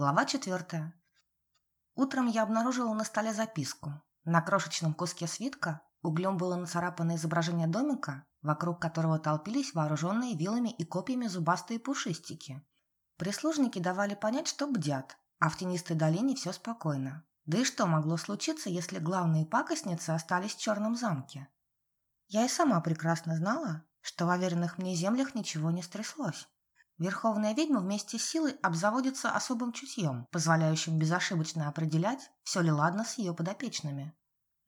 Глава четвертая. Утром я обнаружила на столе записку. На крошечном куске свитка углем было нацарапано изображение домика, вокруг которого толпились вооруженные вилами и копьями зубастые пушистики. Прислужники давали понять, что бдят, а в тенистой долине все спокойно. Да и что могло случиться, если главные пакостницы остались в черном замке? Я и сама прекрасно знала, что в уверенных мне землях ничего не стряслось. Верховная ведьма вместе с силой обзаводится особым чутьем, позволяющим безошибочно определять, все ли ладно с ее подопечными.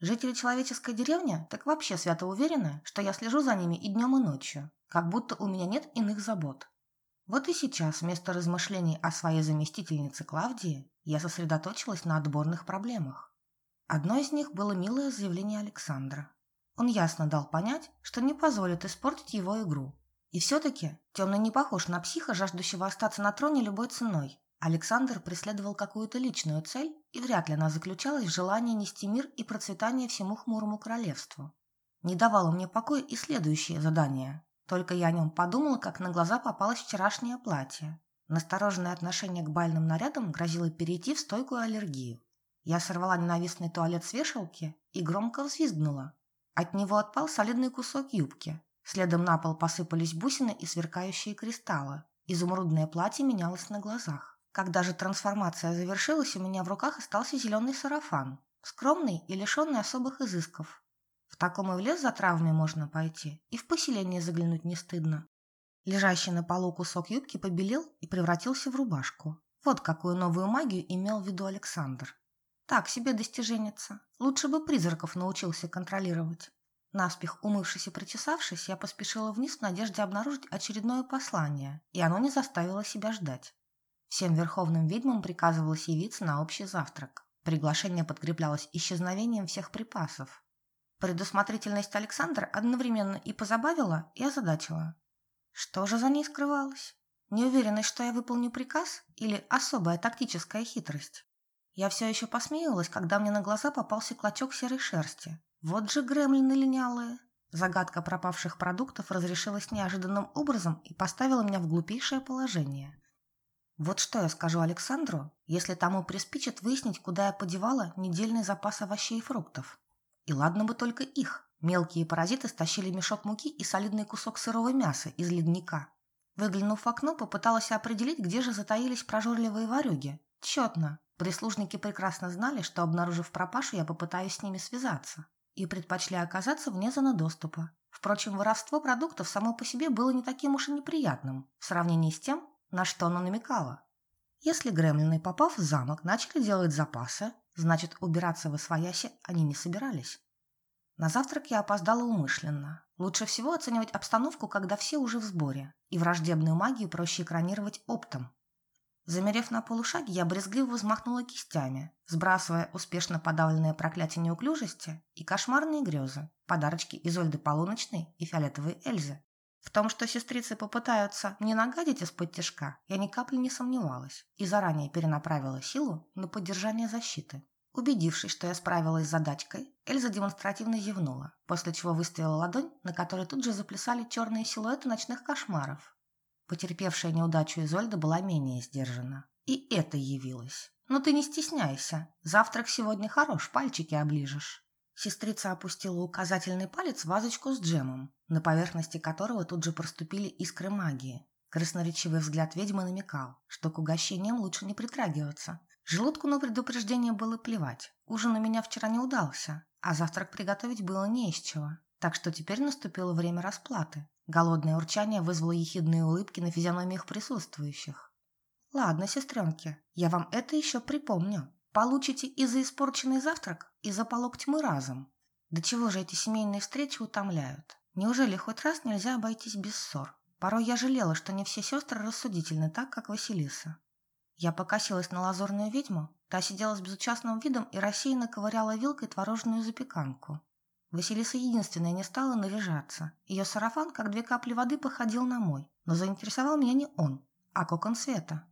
Жители человеческой деревни так вообще свято уверены, что я слежу за ними и днем, и ночью, как будто у меня нет иных забот. Вот и сейчас, вместо размышлений о своей заместительнице Клавдии, я сосредоточилась на отборных проблемах. Одно из них было милое заявление Александра. Он ясно дал понять, что не позволит испортить его игру, и все-таки Темный не похож на психа, жаждущего остаться на троне любой ценой. Александр преследовал какую-то личную цель, и вряд ли она заключалась в желании нести мир и процветание всему хмурому королевству. Не давало мне покоя и следующее задание. Только я о нем подумала, как на глаза попалось вчерашнее платье. Настороженное отношение к бальным нарядам грозило перейти в стойкую аллергию. Я сорвала ненавистный туалет с вешалки и громко взвизгнула. От него отпал солидный кусок юбки, Следом на пол посыпались бусины и сверкающие кристаллы. Изумрудное платье менялось на глазах. Когда же трансформация завершилась, у меня в руках остался зеленый сарафан, скромный и лишенный особых изысков. В таком и в лес за травами можно пойти, и в поселение заглянуть не стыдно. Лежащий на полу кусок юбки побелел и превратился в рубашку. Вот какую новую магию имел в виду Александр. Так себе достиженница. Лучше бы призраков научился контролировать. Наспех умывшись и причесавшись, я поспешила вниз в надежде обнаружить очередное послание, и оно не заставило себя ждать. Всем верховным ведьмам приказывалось явиться на общий завтрак. Приглашение подкреплялось исчезновением всех припасов. Предусмотрительность Александра одновременно и позабавила, и озадачила. Что же за ней скрывалось? Неуверенность, что я выполню приказ, или особая тактическая хитрость? Я все еще посмеивалась, когда мне на глаза попался клочок серой шерсти, вот же гремлины линялые. Загадка пропавших продуктов разрешилась неожиданным образом и поставила меня в глупейшее положение. Вот что я скажу Александру, если тому приспичит выяснить, куда я подевала недельный запас овощей и фруктов. И ладно бы только их. Мелкие паразиты стащили мешок муки и солидный кусок сырого мяса из ледника. Выглянув в окно, попыталась определить, где же затаились прожорливые ворюги. Тщетно. Прислужники прекрасно знали, что, обнаружив пропашу, я попытаюсь с ними связаться и предпочли оказаться вне зоны доступа. Впрочем, воровство продуктов само по себе было не таким уж и неприятным в сравнении с тем, на что оно намекало. Если гремлины, попав в замок, начали делать запасы, значит, убираться в освояси они не собирались. На завтрак я опоздала умышленно. Лучше всего оценивать обстановку, когда все уже в сборе, и враждебную магию проще экранировать оптом, Замерев на полушаге, я брезгливо взмахнула кистями, сбрасывая успешно подавленное проклятие неуклюжести и кошмарные грезы, подарочки Изольды Полуночной и Фиолетовой Эльзы. В том, что сестрицы попытаются мне нагадить из-под тяжка, я ни капли не сомневалась и заранее перенаправила силу на поддержание защиты. Убедившись, что я справилась с задачкой, Эльза демонстративно зевнула, после чего выставила ладонь, на которой тут же заплясали черные силуэты ночных кошмаров, Потерпевшая неудачу Изольда была менее сдержана. И это явилось. «Ну ты не стесняйся. Завтрак сегодня хорош, пальчики оближешь». Сестрица опустила указательный палец в вазочку с джемом, на поверхности которого тут же проступили искры магии. Красноречивый взгляд ведьмы намекал, что к угощениям лучше не притрагиваться. Желудку на предупреждение было плевать. Ужин у меня вчера не удался, а завтрак приготовить было не из чего. Так что теперь наступило время расплаты. Голодное урчание вызвало ехидные улыбки на физиономиях присутствующих. «Ладно, сестренки, я вам это еще припомню. Получите и за испорченный завтрак, и за полог тьмы разом. До чего же эти семейные встречи утомляют? Неужели хоть раз нельзя обойтись без ссор? Порой я жалела, что не все сестры рассудительны так, как Василиса. Я покосилась на лазурную ведьму, та сидела с безучастным видом и рассеянно ковыряла вилкой творожную запеканку. Василиса единственная не стала наряжаться. Ее сарафан, как две капли воды, походил на мой. Но заинтересовал меня не он, а кокон света.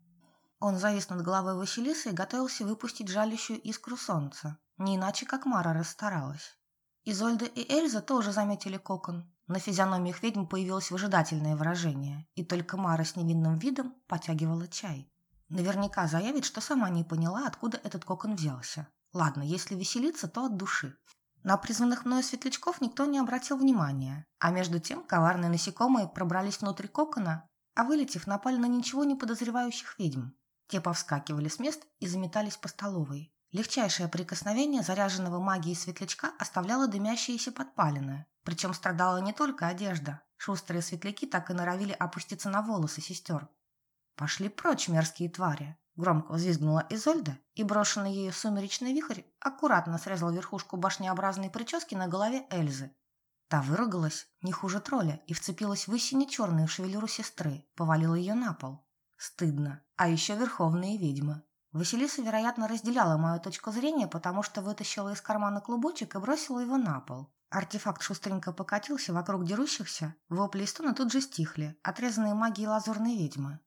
Он завис над головой Василисы и готовился выпустить жалящую искру солнца. Не иначе, как Мара расстаралась. Изольда и Эльза тоже заметили кокон. На физиономиях ведьм появилось выжидательное выражение, и только Мара с невинным видом потягивала чай. Наверняка заявит, что сама не поняла, откуда этот кокон взялся. Ладно, если веселиться, то от души. На призванных мною светлячков никто не обратил внимания, а между тем коварные насекомые пробрались внутрь кокона, а вылетев, напали на ничего не подозревающих ведьм. Те повскакивали с мест и заметались по столовой. Легчайшее прикосновение заряженного магией светлячка оставляло дымящиеся подпалины. Причем страдала не только одежда. Шустрые светляки так и норовили опуститься на волосы сестер. «Пошли прочь, мерзкие твари!» Громко взвизгнула Изольда, и брошенный ею сумеречный вихрь аккуратно срезал верхушку башнеобразной прически на голове Эльзы. Та выругалась, не хуже тролля, и вцепилась в истине черную шевелюру сестры, повалила ее на пол. Стыдно. А еще верховные ведьмы. Василиса, вероятно, разделяла мою точку зрения, потому что вытащила из кармана клубочек и бросила его на пол. Артефакт шустренько покатился вокруг дерущихся, вопли и стоны тут же стихли, отрезанные магией лазурной ведьмы.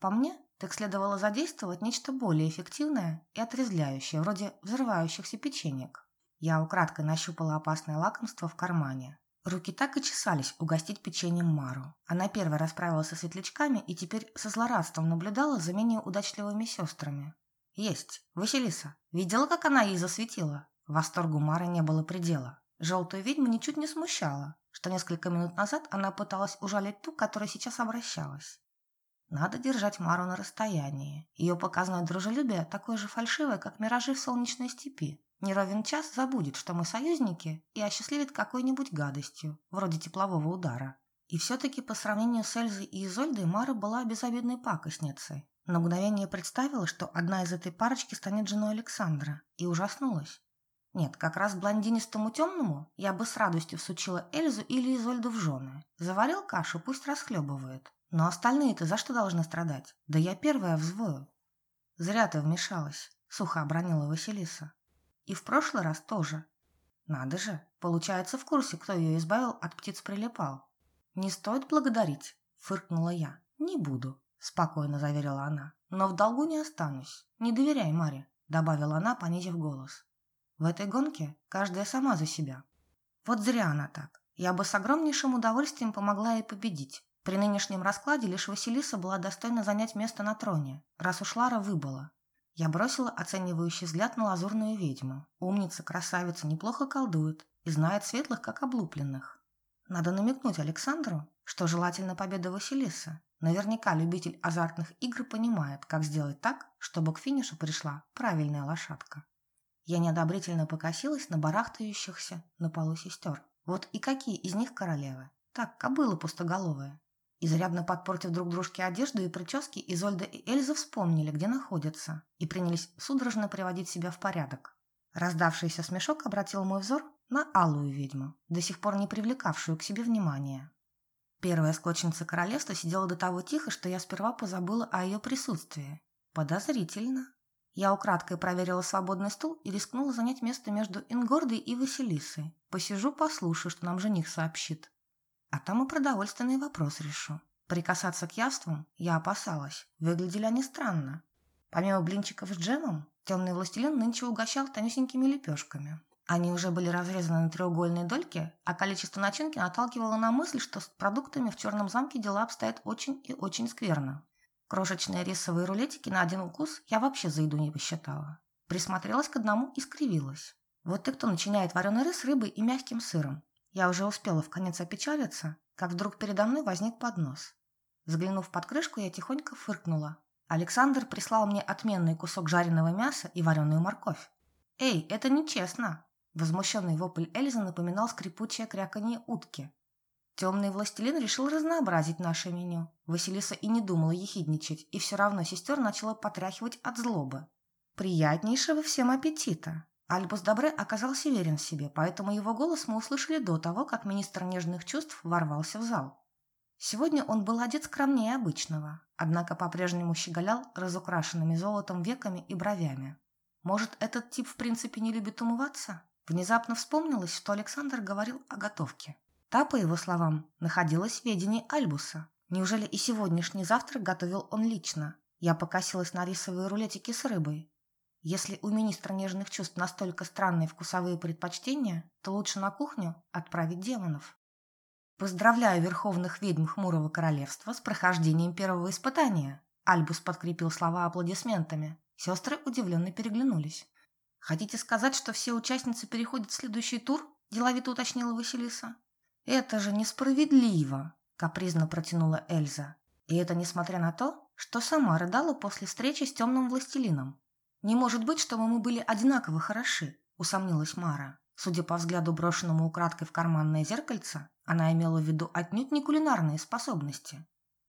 По мне, так следовало задействовать нечто более эффективное и отрезвляющее, вроде взрывающихся печенек. Я украдкой нащупала опасное лакомство в кармане. Руки так и чесались угостить печеньем Мару. Она первой расправилась со светлячками и теперь со злорадством наблюдала за менее удачливыми сестрами. «Есть. Василиса. Видела, как она ей засветила?» Восторгу Мары не было предела. Желтую ведьму ничуть не смущала, что несколько минут назад она пыталась ужалить ту, которая сейчас обращалась. Надо держать Мару на расстоянии. Ее показное дружелюбие такое же фальшивое, как миражи в солнечной степи. Не час забудет, что мы союзники, и осчастливит какой-нибудь гадостью, вроде теплового удара. И все-таки по сравнению с Эльзой и Изольдой Мара была безобидной пакостницей. На мгновение представила, что одна из этой парочки станет женой Александра, и ужаснулась. Нет, как раз блондинистому темному я бы с радостью всучила Эльзу или Изольду в жены. Заварил кашу, пусть расхлебывает. Но остальные-то за что должны страдать? Да я первая взвою. Зря ты вмешалась, сухо обронила Василиса. И в прошлый раз тоже. Надо же, получается в курсе, кто ее избавил от птиц прилипал. Не стоит благодарить, фыркнула я. Не буду, спокойно заверила она. Но в долгу не останусь. Не доверяй Маре, добавила она, понизив голос. В этой гонке каждая сама за себя. Вот зря она так. Я бы с огромнейшим удовольствием помогла ей победить. При нынешнем раскладе лишь Василиса была достойна занять место на троне, раз уж Лара выбыла. Я бросила оценивающий взгляд на лазурную ведьму. Умница, красавица, неплохо колдует и знает светлых, как облупленных. Надо намекнуть Александру, что желательно победа Василисы. Наверняка любитель азартных игр понимает, как сделать так, чтобы к финишу пришла правильная лошадка. Я неодобрительно покосилась на барахтающихся на полу сестер. Вот и какие из них королевы? Так, кобыла пустоголовая. Изрядно подпортив друг дружке одежду и прически, Изольда и Эльза вспомнили, где находятся, и принялись судорожно приводить себя в порядок. Раздавшийся смешок обратил мой взор на алую ведьму, до сих пор не привлекавшую к себе внимания. Первая склочница королевства сидела до того тихо, что я сперва позабыла о ее присутствии. Подозрительно. Я украдкой проверила свободный стул и рискнула занять место между Ингордой и Василисой. Посижу, послушаю, что нам жених сообщит. А там и продовольственный вопрос решу. Прикасаться к явствам я опасалась. Выглядели они странно. Помимо блинчиков с джемом, темный властелин нынче угощал тонюсенькими лепешками. Они уже были разрезаны на треугольные дольки, а количество начинки наталкивало на мысль, что с продуктами в черном замке дела обстоят очень и очень скверно. Крошечные рисовые рулетики на один укус я вообще за еду не посчитала. Присмотрелась к одному и скривилась. Вот ты кто начиняет вареный рис рыбой и мягким сыром. Я уже успела в конец опечалиться, как вдруг передо мной возник поднос. Взглянув под крышку, я тихонько фыркнула. Александр прислал мне отменный кусок жареного мяса и вареную морковь. «Эй, это нечестно!» Возмущенный вопль Эльзы напоминал скрипучее кряканье утки. Темный властелин решил разнообразить наше меню. Василиса и не думала ехидничать, и все равно сестер начала потряхивать от злобы. «Приятнейшего всем аппетита!» Альбус Добре оказался верен себе, поэтому его голос мы услышали до того, как министр нежных чувств ворвался в зал. Сегодня он был одет скромнее обычного, однако по-прежнему щеголял разукрашенными золотом веками и бровями. Может, этот тип в принципе не любит умываться? Внезапно вспомнилось, что Александр говорил о готовке. Та, по его словам, находилась в ведении Альбуса. Неужели и сегодняшний завтрак готовил он лично? Я покосилась на рисовые рулетики с рыбой, если у министра нежных чувств настолько странные вкусовые предпочтения, то лучше на кухню отправить демонов. Поздравляю верховных ведьм Хмурого Королевства с прохождением первого испытания. Альбус подкрепил слова аплодисментами. Сестры удивленно переглянулись. «Хотите сказать, что все участницы переходят в следующий тур?» – деловито уточнила Василиса. «Это же несправедливо!» – капризно протянула Эльза. И это несмотря на то, что сама рыдала после встречи с темным властелином. «Не может быть, чтобы мы были одинаково хороши», – усомнилась Мара. Судя по взгляду, брошенному украдкой в карманное зеркальце, она имела в виду отнюдь не кулинарные способности.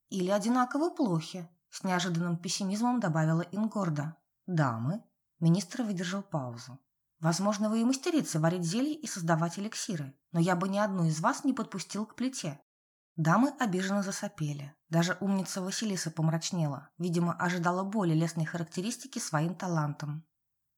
«Или одинаково плохи», – с неожиданным пессимизмом добавила Ингорда. «Дамы?» – министр выдержал паузу. «Возможно, вы и мастерицы варить зелья и создавать эликсиры, но я бы ни одну из вас не подпустил к плите. Дамы обиженно засопели. Даже умница Василиса помрачнела. Видимо, ожидала более лестной характеристики своим талантом.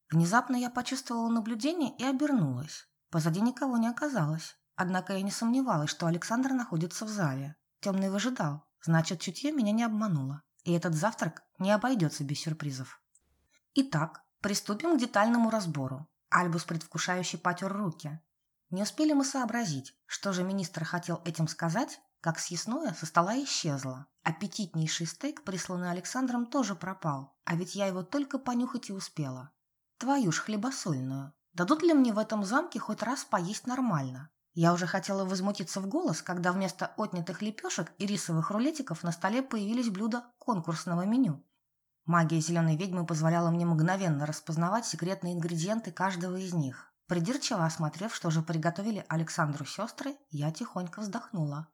Внезапно я почувствовала наблюдение и обернулась. Позади никого не оказалось. Однако я не сомневалась, что Александр находится в зале. Темный выжидал. Значит, чутье меня не обмануло. И этот завтрак не обойдется без сюрпризов. Итак, приступим к детальному разбору. Альбус предвкушающе потер руки. Не успели мы сообразить, что же министр хотел этим сказать, как съестное со стола исчезло. Аппетитнейший стейк, присланный Александром, тоже пропал, а ведь я его только понюхать и успела. Твою ж хлебосольную. Дадут ли мне в этом замке хоть раз поесть нормально? Я уже хотела возмутиться в голос, когда вместо отнятых лепешек и рисовых рулетиков на столе появились блюда конкурсного меню. Магия зеленой ведьмы позволяла мне мгновенно распознавать секретные ингредиенты каждого из них. Придирчиво осмотрев, что же приготовили Александру сестры, я тихонько вздохнула.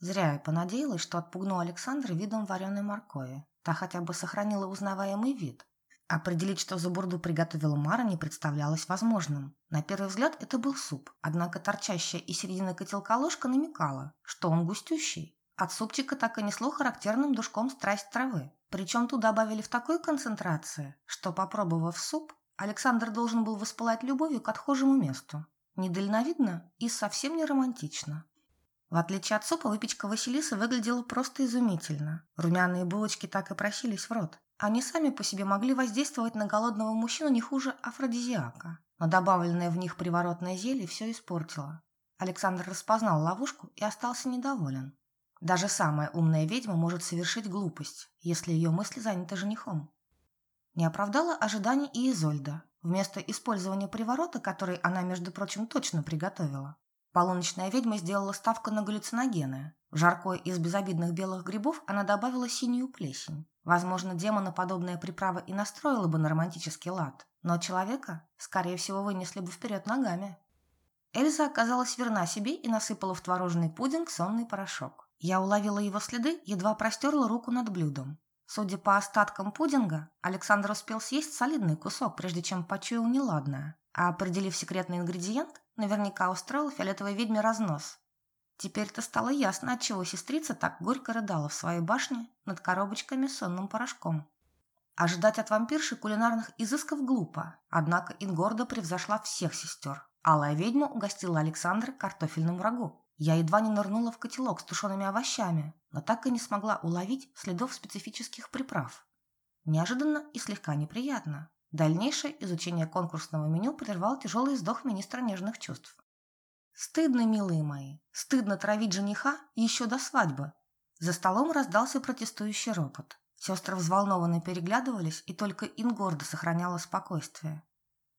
Зря я понадеялась, что отпугну Александра видом вареной моркови. Та хотя бы сохранила узнаваемый вид. Определить, что за бурду приготовила Мара, не представлялось возможным. На первый взгляд это был суп, однако торчащая из середины котелка ложка намекала, что он густющий. От супчика так и несло характерным душком страсть травы. Причем туда добавили в такой концентрации, что, попробовав суп, Александр должен был воспылать любовью к отхожему месту. Недальновидно и совсем не романтично. В отличие от супа, выпечка Василисы выглядела просто изумительно. Румяные булочки так и просились в рот. Они сами по себе могли воздействовать на голодного мужчину не хуже афродизиака. Но добавленное в них приворотное зелье все испортило. Александр распознал ловушку и остался недоволен. Даже самая умная ведьма может совершить глупость, если ее мысли заняты женихом. Не оправдала ожиданий и Изольда. Вместо использования приворота, который она, между прочим, точно приготовила, Полуночная ведьма сделала ставку на галлюциногены. В жаркое из безобидных белых грибов она добавила синюю плесень. Возможно, демона подобная приправа и настроила бы на романтический лад, но человека, скорее всего, вынесли бы вперед ногами. Эльза оказалась верна себе и насыпала в творожный пудинг сонный порошок. Я уловила его следы, едва простерла руку над блюдом. Судя по остаткам пудинга, Александр успел съесть солидный кусок, прежде чем почуял неладное. А определив секретный ингредиент, наверняка устроил фиолетовой ведьме разнос. Теперь-то стало ясно, отчего сестрица так горько рыдала в своей башне над коробочками с сонным порошком. Ожидать от вампирши кулинарных изысков глупо, однако Ингорда превзошла всех сестер. Алая ведьма угостила Александра картофельным рагу. Я едва не нырнула в котелок с тушеными овощами, но так и не смогла уловить следов специфических приправ. Неожиданно и слегка неприятно. Дальнейшее изучение конкурсного меню прервал тяжелый вздох министра нежных чувств. «Стыдно, милые мои, стыдно травить жениха еще до свадьбы!» За столом раздался протестующий ропот. Сестры взволнованно переглядывались, и только Ингорда сохраняла спокойствие.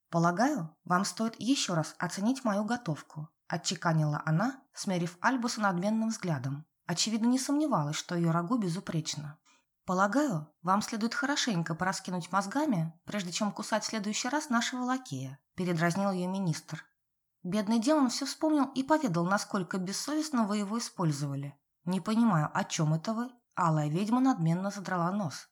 «Полагаю, вам стоит еще раз оценить мою готовку», отчеканила она, смерив Альбуса надменным взглядом. Очевидно, не сомневалась, что ее рагу безупречно. «Полагаю, вам следует хорошенько пораскинуть мозгами, прежде чем кусать в следующий раз нашего лакея», – передразнил ее министр. Бедный демон все вспомнил и поведал, насколько бессовестно вы его использовали. «Не понимаю, о чем это вы?» Алая ведьма надменно задрала нос.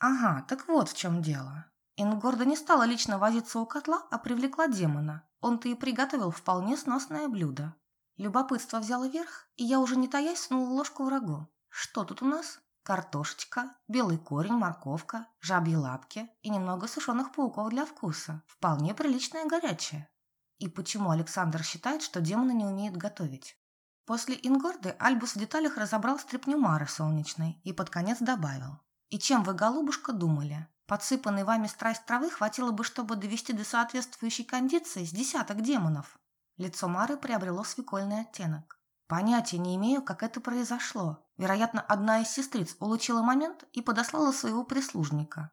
«Ага, так вот в чем дело. Ингорда не стала лично возиться у котла, а привлекла демона. Он-то и приготовил вполне сносное блюдо. Любопытство взяло верх, и я уже не таясь снула ложку врагу. Что тут у нас?» Картошечка, белый корень, морковка, жабьи лапки и немного сушеных пауков для вкуса. Вполне приличное горячее. И почему Александр считает, что демоны не умеют готовить? После Ингорды Альбус в деталях разобрал стряпню Мары солнечной и под конец добавил. «И чем вы, голубушка, думали? Подсыпанной вами страсть травы хватило бы, чтобы довести до соответствующей кондиции с десяток демонов». Лицо Мары приобрело свекольный оттенок. Понятия не имею, как это произошло. Вероятно, одна из сестриц улучила момент и подослала своего прислужника.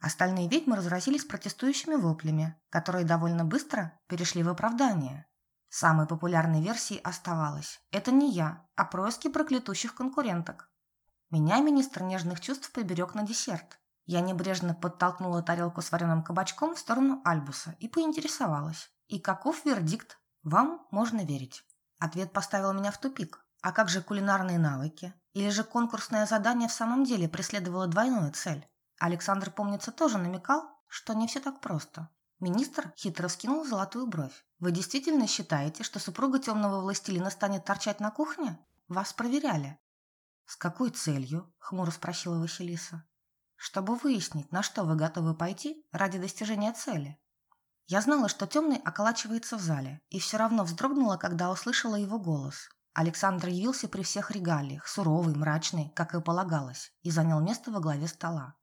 Остальные ведьмы разразились протестующими воплями, которые довольно быстро перешли в оправдание. Самой популярной версией оставалось «это не я, а происки проклятущих конкуренток». Меня министр нежных чувств приберег на десерт. Я небрежно подтолкнула тарелку с вареным кабачком в сторону Альбуса и поинтересовалась. «И каков вердикт? Вам можно верить». Ответ поставил меня в тупик. А как же кулинарные навыки? Или же конкурсное задание в самом деле преследовало двойную цель? Александр, помнится, тоже намекал, что не все так просто. Министр хитро вскинул золотую бровь. «Вы действительно считаете, что супруга темного властелина станет торчать на кухне? Вас проверяли». «С какой целью?» – хмуро спросила Василиса. «Чтобы выяснить, на что вы готовы пойти ради достижения цели». Я знала, что темный околачивается в зале, и все равно вздрогнула, когда услышала его голос. Александр явился при всех регалиях, суровый, мрачный, как и полагалось, и занял место во главе стола.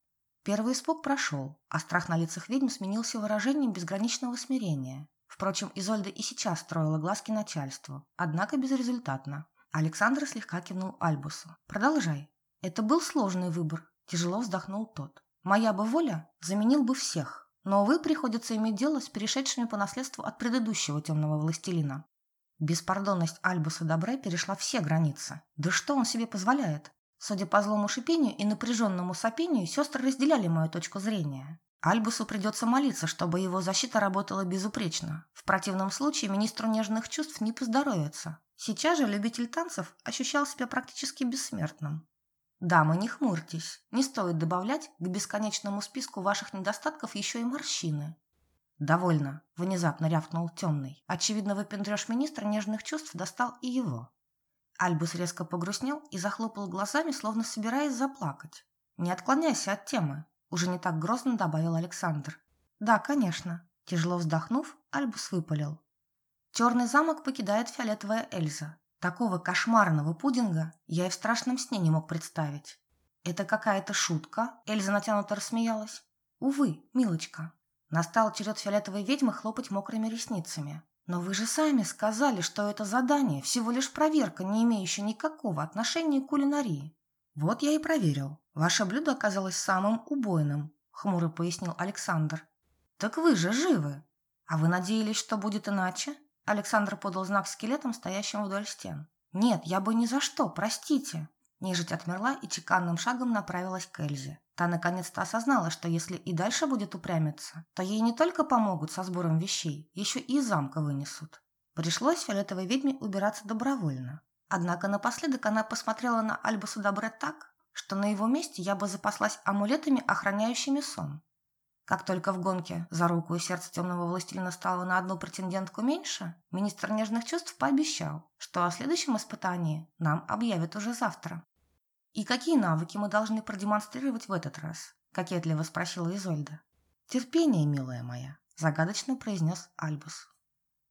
Первый испуг прошел, а страх на лицах ведьм сменился выражением безграничного смирения. Впрочем, Изольда и сейчас строила глазки начальству, однако безрезультатно. Александр слегка кивнул Альбусу. «Продолжай». «Это был сложный выбор», – тяжело вздохнул тот. «Моя бы воля заменил бы всех, но, увы, приходится иметь дело с перешедшими по наследству от предыдущего темного властелина. Беспардонность Альбуса Добре перешла все границы. Да что он себе позволяет? Судя по злому шипению и напряженному сопению, сестры разделяли мою точку зрения. Альбусу придется молиться, чтобы его защита работала безупречно. В противном случае министру нежных чувств не поздоровится. Сейчас же любитель танцев ощущал себя практически бессмертным. Дамы, не хмурьтесь. Не стоит добавлять к бесконечному списку ваших недостатков еще и морщины. «Довольно», – внезапно рявкнул темный. Очевидно, выпендреж министра нежных чувств достал и его. Альбус резко погрустнел и захлопал глазами, словно собираясь заплакать. «Не отклоняйся от темы», – уже не так грозно добавил Александр. «Да, конечно». Тяжело вздохнув, Альбус выпалил. «Черный замок покидает фиолетовая Эльза. Такого кошмарного пудинга я и в страшном сне не мог представить». «Это какая-то шутка?» – Эльза натянуто рассмеялась. «Увы, милочка». Настал черед фиолетовой ведьмы хлопать мокрыми ресницами. Но вы же сами сказали, что это задание всего лишь проверка, не имеющая никакого отношения к кулинарии. Вот я и проверил. Ваше блюдо оказалось самым убойным, хмуро пояснил Александр. Так вы же живы. А вы надеялись, что будет иначе? Александр подал знак скелетам, стоящим вдоль стен. Нет, я бы ни за что, простите. Нежить отмерла и чеканным шагом направилась к Эльзе. Та наконец-то осознала, что если и дальше будет упрямиться, то ей не только помогут со сбором вещей, еще и из замка вынесут. Пришлось фиолетовой ведьме убираться добровольно. Однако напоследок она посмотрела на Альбуса Добре так, что на его месте я бы запаслась амулетами, охраняющими сон. Как только в гонке за руку и сердце темного властелина стало на одну претендентку меньше, министр нежных чувств пообещал, что о следующем испытании нам объявят уже завтра. «И какие навыки мы должны продемонстрировать в этот раз?» – кокетливо спросила Изольда. «Терпение, милая моя», – загадочно произнес Альбус.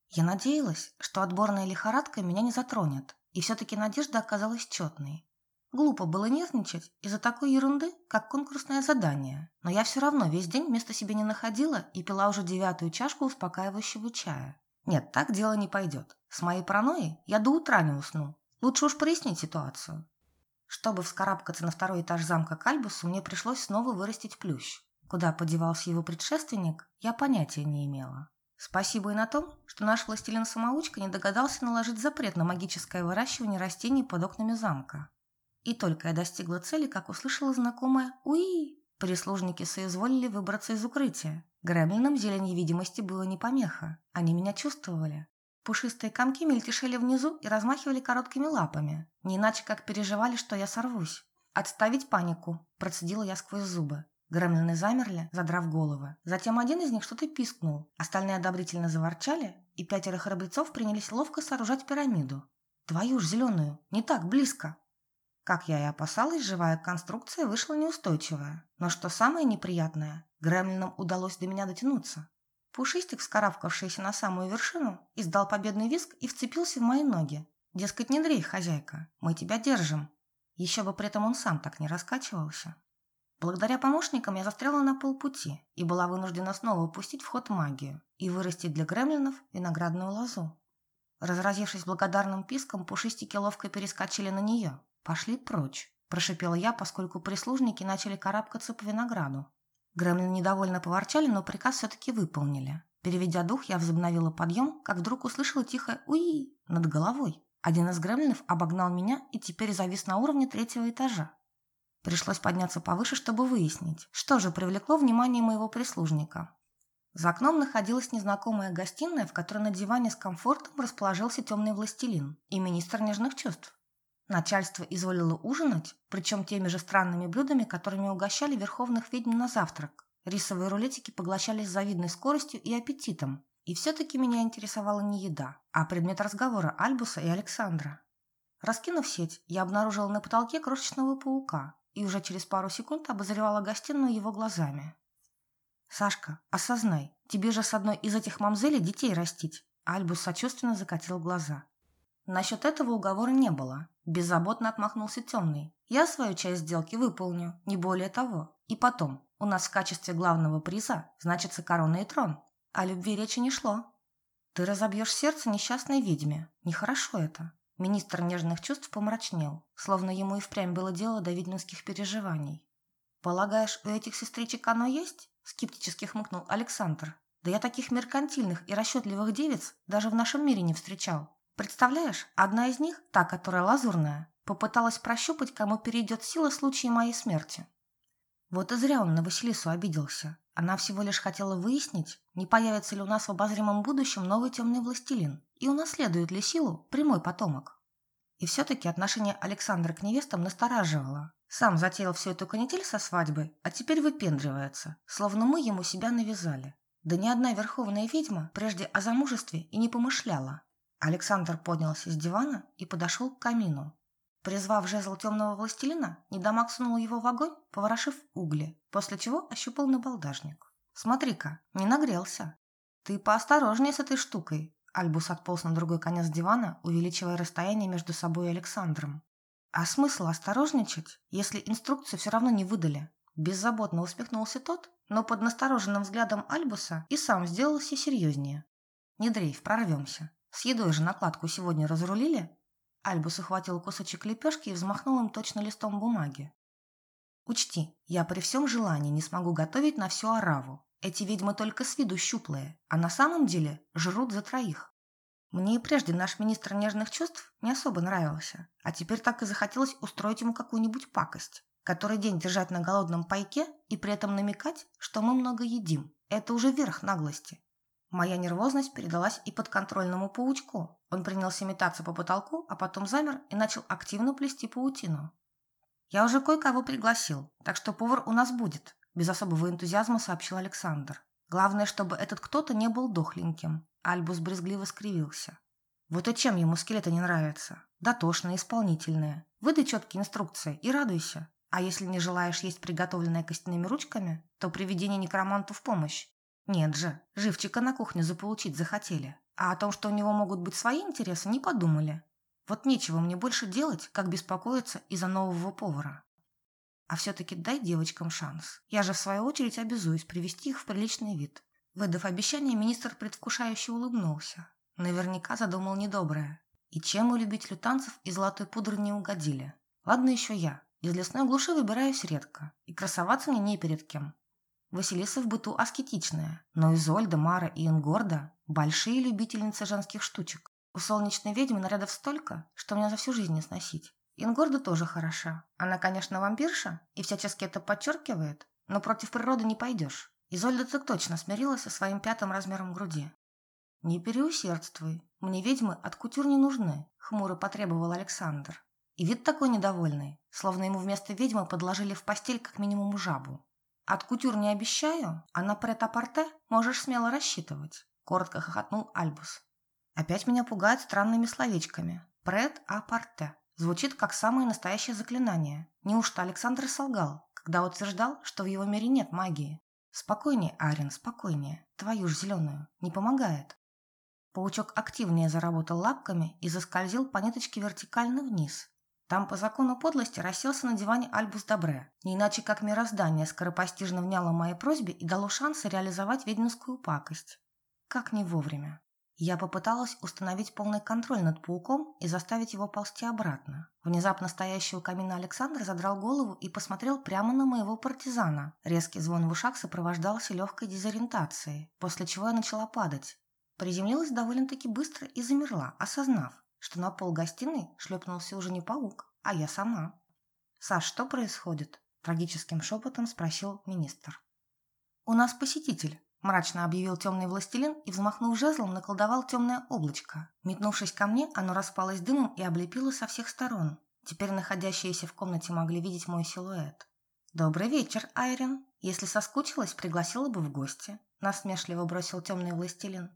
Я надеялась, что отборная лихорадка меня не затронет, и все-таки надежда оказалась четной. Глупо было нервничать из-за такой ерунды, как конкурсное задание, но я все равно весь день места себе не находила и пила уже девятую чашку успокаивающего чая. Нет, так дело не пойдет. С моей паранойей я до утра не усну. Лучше уж прояснить ситуацию. Чтобы вскарабкаться на второй этаж замка Кальбусу, мне пришлось снова вырастить плющ. Куда подевался его предшественник, я понятия не имела. Спасибо и на том, что наш властелин-самоучка не догадался наложить запрет на магическое выращивание растений под окнами замка. И только я достигла цели, как услышала знакомое «Уи!». Прислужники соизволили выбраться из укрытия. Гремлинам зелень видимости было не помеха. Они меня чувствовали. Пушистые комки мельтешили внизу и размахивали короткими лапами, не иначе как переживали, что я сорвусь. «Отставить панику!» – процедила я сквозь зубы. Гремлины замерли, задрав головы. Затем один из них что-то пискнул, остальные одобрительно заворчали, и пятеро храбрецов принялись ловко сооружать пирамиду. «Твою ж зеленую! Не так близко!» Как я и опасалась, живая конструкция вышла неустойчивая. Но что самое неприятное, гремлинам удалось до меня дотянуться. Пушистик, вскарабкавшийся на самую вершину, издал победный визг и вцепился в мои ноги. Дескать, не дрей, хозяйка, мы тебя держим. Еще бы при этом он сам так не раскачивался. Благодаря помощникам я застряла на полпути и была вынуждена снова упустить в ход магию и вырастить для гремлинов виноградную лозу. Разразившись благодарным писком, пушистики ловко перескочили на нее. «Пошли прочь», – прошипела я, поскольку прислужники начали карабкаться по винограду. Гремлины недовольно поворчали, но приказ все-таки выполнили. Переведя дух, я возобновила подъем, как вдруг услышала тихое «Уи!» над головой. Один из гремлинов обогнал меня и теперь завис на уровне третьего этажа. Пришлось подняться повыше, чтобы выяснить, что же привлекло внимание моего прислужника. За окном находилась незнакомая гостиная, в которой на диване с комфортом расположился темный властелин и министр нежных чувств. Начальство изволило ужинать, причем теми же странными блюдами, которыми угощали верховных ведьм на завтрак. Рисовые рулетики поглощались с завидной скоростью и аппетитом. И все-таки меня интересовала не еда, а предмет разговора Альбуса и Александра. Раскинув сеть, я обнаружила на потолке крошечного паука и уже через пару секунд обозревала гостиную его глазами. «Сашка, осознай, тебе же с одной из этих мамзелей детей растить!» Альбус сочувственно закатил глаза. Насчет этого уговора не было. Беззаботно отмахнулся темный. Я свою часть сделки выполню, не более того. И потом, у нас в качестве главного приза значится корона и трон. О любви речи не шло. Ты разобьешь сердце несчастной ведьме. Нехорошо это. Министр нежных чувств помрачнел, словно ему и впрямь было дело до ведьминских переживаний. «Полагаешь, у этих сестричек оно есть?» – скептически хмыкнул Александр. «Да я таких меркантильных и расчетливых девиц даже в нашем мире не встречал. Представляешь, одна из них, та, которая лазурная, попыталась прощупать, кому перейдет сила в случае моей смерти. Вот и зря он на Василису обиделся. Она всего лишь хотела выяснить, не появится ли у нас в обозримом будущем новый темный властелин и унаследует ли силу прямой потомок. И все-таки отношение Александра к невестам настораживало. Сам затеял всю эту канитель со свадьбы, а теперь выпендривается, словно мы ему себя навязали. Да ни одна верховная ведьма прежде о замужестве и не помышляла. Александр поднялся с дивана и подошел к камину. Призвав жезл темного властелина, Недомаг сунул его в огонь, поворошив угли, после чего ощупал набалдажник. «Смотри-ка, не нагрелся. Ты поосторожнее с этой штукой, Альбус отполз на другой конец дивана, увеличивая расстояние между собой и Александром. «А смысл осторожничать, если инструкцию все равно не выдали?» Беззаботно усмехнулся тот, но под настороженным взглядом Альбуса и сам сделался серьезнее. «Не дрейф, прорвемся. С едой же накладку сегодня разрулили?» Альбус ухватил кусочек лепешки и взмахнул им точно листом бумаги. «Учти, я при всем желании не смогу готовить на всю ораву, эти ведьмы только с виду щуплые, а на самом деле жрут за троих. Мне и прежде наш министр нежных чувств не особо нравился, а теперь так и захотелось устроить ему какую-нибудь пакость. Который день держать на голодном пайке и при этом намекать, что мы много едим. Это уже верх наглости. Моя нервозность передалась и подконтрольному паучку. Он принялся метаться по потолку, а потом замер и начал активно плести паутину. Я уже кое-кого пригласил, так что повар у нас будет, без особого энтузиазма сообщил Александр. Главное, чтобы этот кто-то не был дохленьким. Альбус брезгливо скривился. Вот и чем ему скелеты не нравятся? Дотошные, исполнительные. Выдай четкие инструкции и радуйся. А если не желаешь есть приготовленное костяными ручками, то приведение некроманту в помощь. Нет же, живчика на кухню заполучить захотели. А о том, что у него могут быть свои интересы, не подумали. Вот нечего мне больше делать, как беспокоиться из-за нового повара. А все-таки дай девочкам шанс. Я же, в свою очередь, обязуюсь привести их в приличный вид. Выдав обещание, министр предвкушающе улыбнулся. Наверняка задумал недоброе. И чем мы любителю танцев и золотой пудры не угодили? Ладно еще я. Из лесной глуши выбираюсь редко. И красоваться мне не перед кем. Василиса в быту аскетичная, но Изольда, Мара и Ингорда – большие любительницы женских штучек. У солнечной ведьмы нарядов столько, что мне за всю жизнь не сносить. Ингорда тоже хороша. Она, конечно, вампирша и всячески это подчеркивает, но против природы не пойдешь. Изольда так точно смирилась со своим пятым размером груди. «Не переусердствуй. Мне ведьмы от кутюр не нужны», — хмуро потребовал Александр. И вид такой недовольный, словно ему вместо ведьмы подложили в постель как минимум жабу. «От кутюр не обещаю, а на прет-а-порте можешь смело рассчитывать», — коротко хохотнул Альбус. «Опять меня пугают странными словечками. Прет-а-порте. Звучит как самое настоящее заклинание. Неужто Александр солгал, когда утверждал, что в его мире нет магии? Спокойнее, Арин, спокойнее. Твою ж зеленую. Не помогает. Паучок активнее заработал лапками и заскользил по ниточке вертикально вниз. Там по закону подлости расселся на диване Альбус Добре, не иначе как мироздание скоропостижно вняло моей просьбе и дало шанс реализовать ведьминскую пакость. Как не вовремя. Я попыталась установить полный контроль над пауком и заставить его ползти обратно. Внезапно стоящий у камина Александр задрал голову и посмотрел прямо на моего партизана. Резкий звон в ушах сопровождался легкой дезориентацией, после чего я начала падать. Приземлилась довольно-таки быстро и замерла, осознав, что на пол гостиной шлепнулся уже не паук, а я сама. «Саш, что происходит?» – трагическим шепотом спросил министр. «У нас посетитель», Мрачно объявил темный властелин и, взмахнув жезлом, наколдовал темное облачко. Метнувшись ко мне, оно распалось дымом и облепило со всех сторон. Теперь находящиеся в комнате могли видеть мой силуэт. «Добрый вечер, Айрин. Если соскучилась, пригласила бы в гости», – насмешливо бросил темный властелин.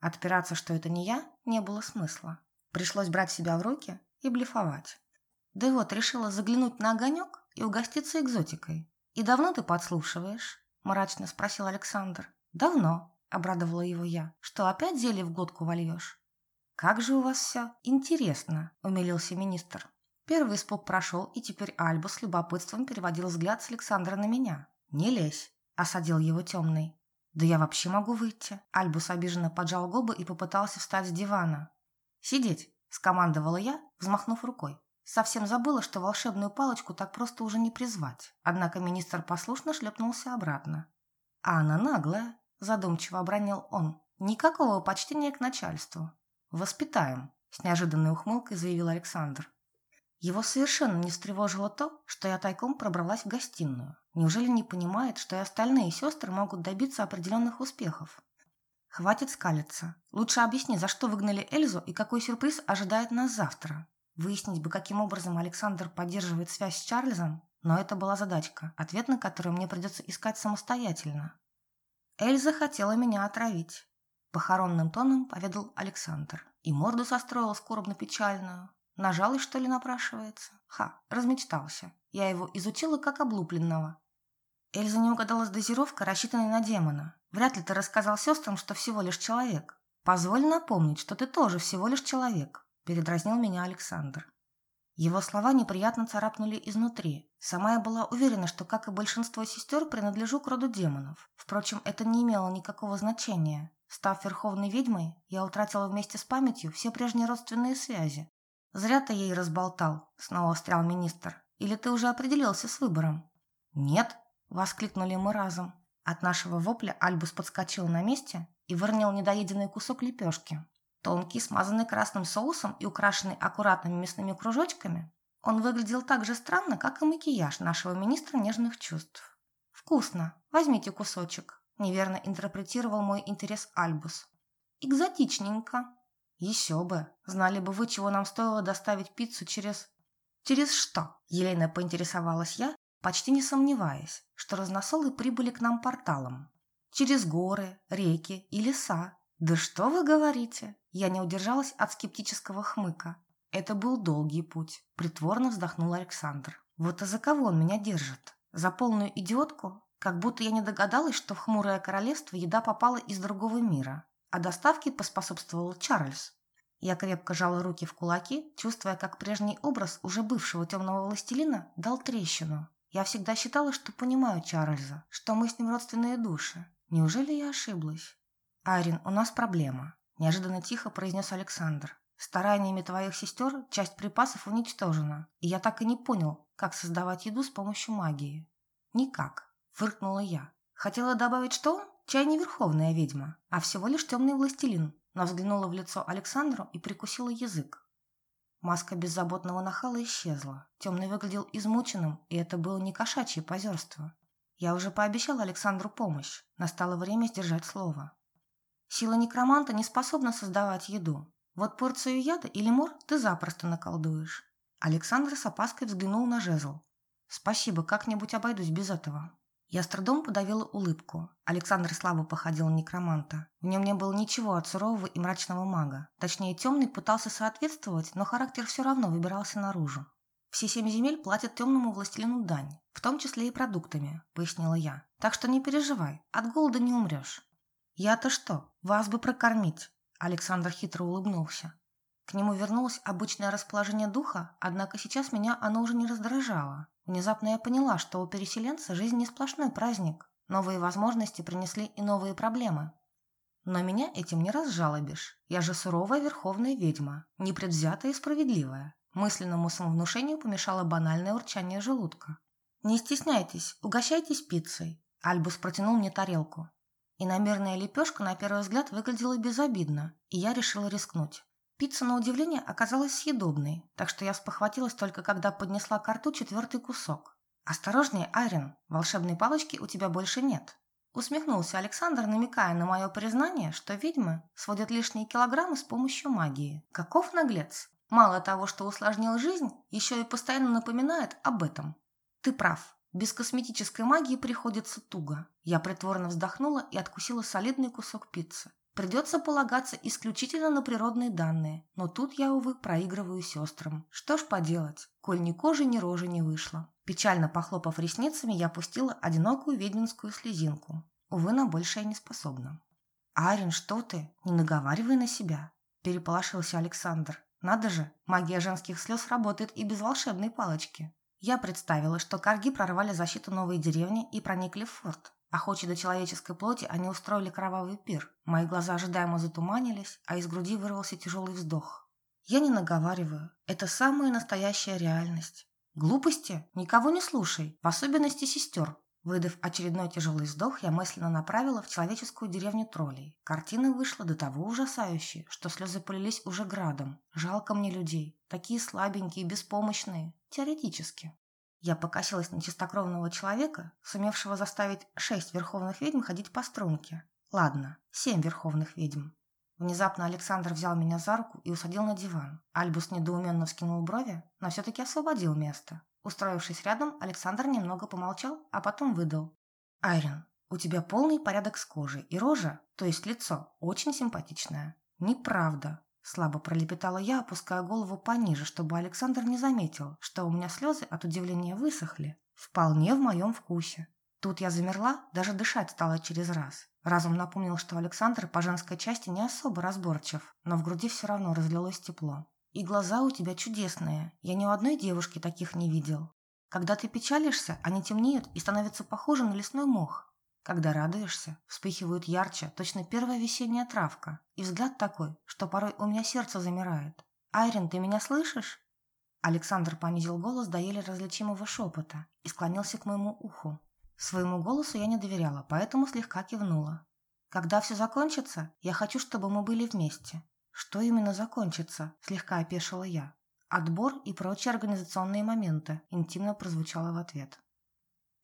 Отпираться, что это не я, не было смысла. Пришлось брать себя в руки и блефовать. Да вот, решила заглянуть на огонек и угоститься экзотикой. «И давно ты подслушиваешь?» – мрачно спросил Александр. «Давно», — обрадовала его я. «Что, опять зелье в глотку вольешь?» «Как же у вас все интересно», — умилился министр. Первый испуг прошел, и теперь Альба с любопытством переводил взгляд с Александра на меня. «Не лезь», — осадил его темный. «Да я вообще могу выйти». Альбус обиженно поджал губы и попытался встать с дивана. «Сидеть», — скомандовала я, взмахнув рукой. Совсем забыла, что волшебную палочку так просто уже не призвать. Однако министр послушно шлепнулся обратно. А она наглая, задумчиво обронил он. Никакого почтения к начальству. Воспитаем, с неожиданной ухмылкой заявил Александр. Его совершенно не встревожило то, что я тайком пробралась в гостиную. Неужели не понимает, что и остальные сестры могут добиться определенных успехов? Хватит скалиться. Лучше объясни, за что выгнали Эльзу и какой сюрприз ожидает нас завтра. Выяснить бы, каким образом Александр поддерживает связь с Чарльзом, но это была задачка, ответ на которую мне придется искать самостоятельно. Эльза хотела меня отравить. Похоронным тоном поведал Александр. И морду состроил скорбно-печальную. Нажалась, что ли, напрашивается? Ха, размечтался. Я его изучила как облупленного. Эльза не угадала с дозировкой, на демона. Вряд ли ты рассказал сестрам, что всего лишь человек. Позволь напомнить, что ты тоже всего лишь человек, передразнил меня Александр. Его слова неприятно царапнули изнутри. Сама я была уверена, что, как и большинство сестер, принадлежу к роду демонов. Впрочем, это не имело никакого значения. Став верховной ведьмой, я утратила вместе с памятью все прежние родственные связи. «Зря ты ей разболтал», — снова встрял министр. «Или ты уже определился с выбором?» «Нет», — воскликнули мы разом. От нашего вопля Альбус подскочил на месте и выронил недоеденный кусок лепешки. Тонкий, смазанный красным соусом и украшенный аккуратными мясными кружочками, он выглядел так же странно, как и макияж нашего министра нежных чувств. «Вкусно. Возьмите кусочек», – неверно интерпретировал мой интерес Альбус. «Экзотичненько». «Еще бы. Знали бы вы, чего нам стоило доставить пиццу через...» «Через что?» – Елена поинтересовалась я, почти не сомневаясь, что разносолы прибыли к нам порталом. «Через горы, реки и леса. Да что вы говорите?» Я не удержалась от скептического хмыка. Это был долгий путь. Притворно вздохнул Александр. Вот и за кого он меня держит? За полную идиотку? Как будто я не догадалась, что в хмурое королевство еда попала из другого мира. А доставке поспособствовал Чарльз. Я крепко жала руки в кулаки, чувствуя, как прежний образ уже бывшего темного властелина дал трещину. Я всегда считала, что понимаю Чарльза, что мы с ним родственные души. Неужели я ошиблась? Айрин, у нас проблема. Неожиданно тихо произнес Александр. Стараниями твоих сестер часть припасов уничтожена, и я так и не понял, как создавать еду с помощью магии. Никак, фыркнула я. Хотела добавить, что он чай не верховная ведьма, а всего лишь темный властелин, но взглянула в лицо Александру и прикусила язык. Маска беззаботного нахала исчезла. Темный выглядел измученным, и это было не кошачье позерство. Я уже пообещала Александру помощь. Настало время сдержать слово. Сила некроманта не способна создавать еду. Вот порцию яда или мор ты запросто наколдуешь. Александр с опаской взглянул на жезл. Спасибо, как-нибудь обойдусь без этого. Я с трудом подавила улыбку. Александр слабо походил на некроманта. В нем не было ничего от сурового и мрачного мага. Точнее, темный пытался соответствовать, но характер все равно выбирался наружу. «Все семь земель платят темному властелину дань, в том числе и продуктами», — пояснила я. «Так что не переживай, от голода не умрешь. «Я-то что, вас бы прокормить?» Александр хитро улыбнулся. К нему вернулось обычное расположение духа, однако сейчас меня оно уже не раздражало. Внезапно я поняла, что у переселенца жизнь не сплошной праздник. Новые возможности принесли и новые проблемы. Но меня этим не разжалобишь. Я же суровая верховная ведьма, непредвзятая и справедливая. Мысленному самовнушению помешало банальное урчание желудка. «Не стесняйтесь, угощайтесь пиццей». Альбус протянул мне тарелку. Иномерная лепешка на первый взгляд выглядела безобидно, и я решила рискнуть. Пицца, на удивление, оказалась съедобной, так что я спохватилась только когда поднесла к рту четвертый кусок. «Осторожнее, Айрин, волшебной палочки у тебя больше нет». Усмехнулся Александр, намекая на мое признание, что ведьмы сводят лишние килограммы с помощью магии. Каков наглец! Мало того, что усложнил жизнь, еще и постоянно напоминает об этом. Ты прав. Без косметической магии приходится туго. Я притворно вздохнула и откусила солидный кусок пиццы. Придется полагаться исключительно на природные данные, но тут я, увы, проигрываю сестрам. Что ж поделать, коль ни кожи, ни рожи не вышло. Печально похлопав ресницами, я пустила одинокую ведьминскую слезинку. Увы, на большее не способна. «Арин, что ты? Не наговаривай на себя!» Переполошился Александр. «Надо же, магия женских слез работает и без волшебной палочки!» Я представила, что карги прорвали защиту новой деревни и проникли в форт. Охочи до человеческой плоти, они устроили кровавый пир. Мои глаза ожидаемо затуманились, а из груди вырвался тяжелый вздох. Я не наговариваю. Это самая настоящая реальность. Глупости? Никого не слушай, в особенности сестер. Выдав очередной тяжелый вздох, я мысленно направила в человеческую деревню троллей. Картина вышла до того ужасающей, что слезы полились уже градом. Жалко мне людей. Такие слабенькие, беспомощные. Теоретически. Я покосилась на чистокровного человека, сумевшего заставить шесть верховных ведьм ходить по струнке. Ладно, семь верховных ведьм. Внезапно Александр взял меня за руку и усадил на диван. Альбус недоуменно вскинул брови, но все-таки освободил место. Устроившись рядом, Александр немного помолчал, а потом выдал. «Айрин, у тебя полный порядок с кожей, и рожа, то есть лицо, очень симпатичное». «Неправда», – слабо пролепетала я, опуская голову пониже, чтобы Александр не заметил, что у меня слезы от удивления высохли. Вполне в моем вкусе. Тут я замерла, даже дышать стала через раз. Разум напомнил, что Александр по женской части не особо разборчив, но в груди все равно разлилось тепло. «И глаза у тебя чудесные. Я ни у одной девушки таких не видел. Когда ты печалишься, они темнеют и становятся похожи на лесной мох. Когда радуешься, вспыхивают ярче, точно первая весенняя травка. И взгляд такой, что порой у меня сердце замирает. «Айрин, ты меня слышишь?» Александр понизил голос до еле различимого шепота и склонился к моему уху. Своему голосу я не доверяла, поэтому слегка кивнула. «Когда все закончится, я хочу, чтобы мы были вместе». «Что именно закончится?» – слегка опешила я. «Отбор и прочие организационные моменты», – интимно прозвучало в ответ.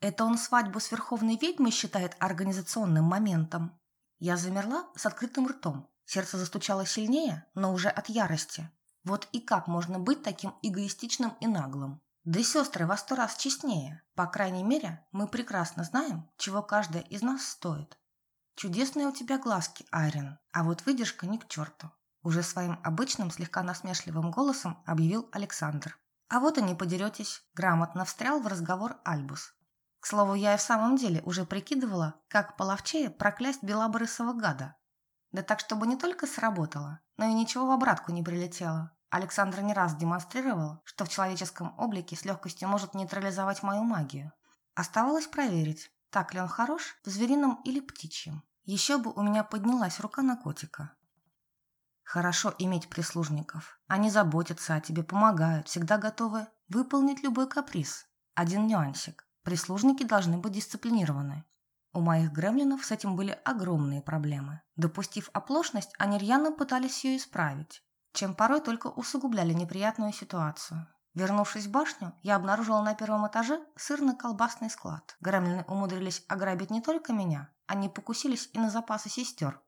«Это он свадьбу с верховной ведьмой считает организационным моментом?» Я замерла с открытым ртом. Сердце застучало сильнее, но уже от ярости. Вот и как можно быть таким эгоистичным и наглым? Да сестры во сто раз честнее. По крайней мере, мы прекрасно знаем, чего каждая из нас стоит. Чудесные у тебя глазки, Айрин, а вот выдержка ни к черту. Уже своим обычным, слегка насмешливым голосом объявил Александр. А вот и не подеретесь, грамотно встрял в разговор Альбус. К слову, я и в самом деле уже прикидывала, как половчее проклясть белобрысого гада. Да так, чтобы не только сработало, но и ничего в обратку не прилетело. Александр не раз демонстрировал, что в человеческом облике с легкостью может нейтрализовать мою магию. Оставалось проверить, так ли он хорош в зверином или птичьем. Еще бы у меня поднялась рука на котика. Хорошо иметь прислужников. Они заботятся о тебе, помогают, всегда готовы выполнить любой каприз. Один нюансик. Прислужники должны быть дисциплинированы. У моих гремлинов с этим были огромные проблемы. Допустив оплошность, они рьяно пытались ее исправить чем порой только усугубляли неприятную ситуацию. Вернувшись в башню, я обнаружила на первом этаже сырно-колбасный склад. Гремлины умудрились ограбить не только меня, они покусились и на запасы сестер.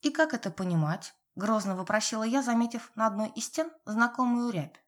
И как это понимать? Грозно вопросила я, заметив на одной из стен знакомую рябь.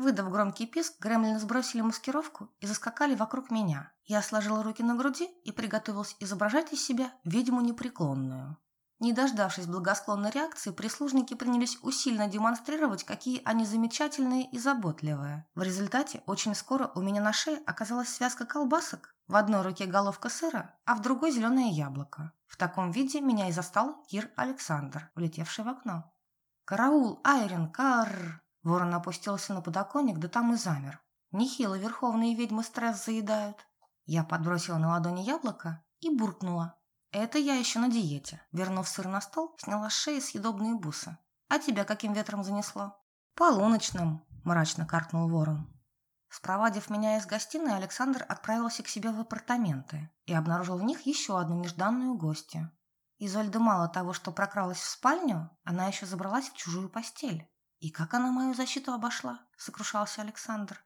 Выдав громкий писк, гремлины сбросили маскировку и заскакали вокруг меня. Я сложила руки на груди и приготовилась изображать из себя ведьму непреклонную. Не дождавшись благосклонной реакции, прислужники принялись усиленно демонстрировать, какие они замечательные и заботливые. В результате очень скоро у меня на шее оказалась связка колбасок, в одной руке головка сыра, а в другой зеленое яблоко. В таком виде меня и застал Кир Александр, влетевший в окно. «Караул, Айрин, карр!» Ворон опустился на подоконник, да там и замер. Нехило верховные ведьмы стресс заедают. Я подбросила на ладони яблоко и буркнула. Это я еще на диете. Вернув сыр на стол, сняла с шеи съедобные бусы. А тебя каким ветром занесло? Полуночным, мрачно каркнул ворон. Спровадив меня из гостиной, Александр отправился к себе в апартаменты и обнаружил в них еще одну нежданную гостью. Изольда мало того, что прокралась в спальню, она еще забралась в чужую постель. «И как она мою защиту обошла?» – сокрушался Александр.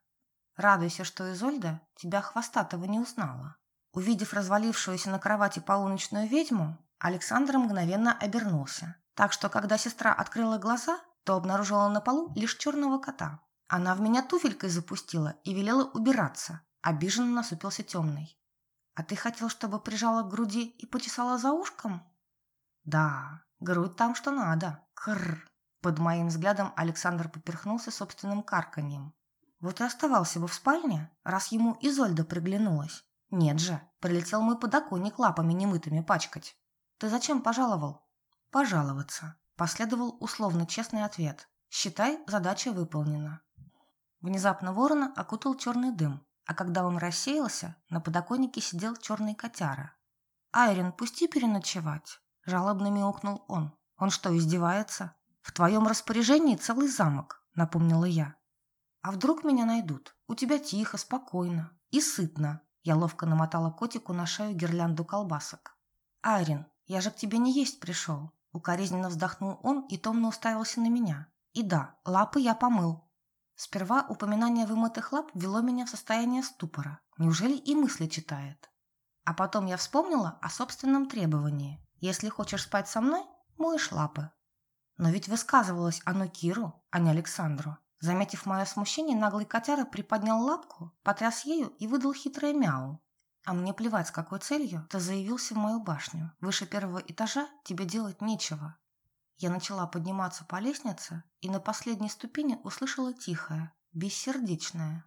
«Радуйся, что Изольда тебя хвостатого не узнала». Увидев развалившуюся на кровати полуночную ведьму, Александр мгновенно обернулся. Так что, когда сестра открыла глаза, то обнаружила на полу лишь черного кота. Она в меня туфелькой запустила и велела убираться. Обиженно насупился темный. «А ты хотел, чтобы прижала к груди и почесала за ушком?» «Да, грудь там что надо. Кррр!» Под моим взглядом Александр поперхнулся собственным карканьем. Вот и оставался бы в спальне, раз ему Изольда приглянулась. Нет же, прилетел мой подоконник лапами немытыми пачкать. Ты зачем пожаловал? Пожаловаться. Последовал условно честный ответ. Считай, задача выполнена. Внезапно ворона окутал черный дым, а когда он рассеялся, на подоконнике сидел черный котяра. «Айрин, пусти переночевать!» – жалобно мяукнул он. «Он что, издевается?» «В твоем распоряжении целый замок», — напомнила я. «А вдруг меня найдут? У тебя тихо, спокойно и сытно». Я ловко намотала котику на шею гирлянду колбасок. «Айрин, я же к тебе не есть пришел». Укоризненно вздохнул он и томно уставился на меня. «И да, лапы я помыл». Сперва упоминание вымытых лап вело меня в состояние ступора. Неужели и мысли читает? А потом я вспомнила о собственном требовании. Если хочешь спать со мной, моешь лапы. Но ведь высказывалось оно Киру, а не Александру. Заметив мое смущение, наглый котяра приподнял лапку, потряс ею и выдал хитрое мяу. А мне плевать, с какой целью ты заявился в мою башню. Выше первого этажа тебе делать нечего. Я начала подниматься по лестнице и на последней ступени услышала тихое, бессердечное.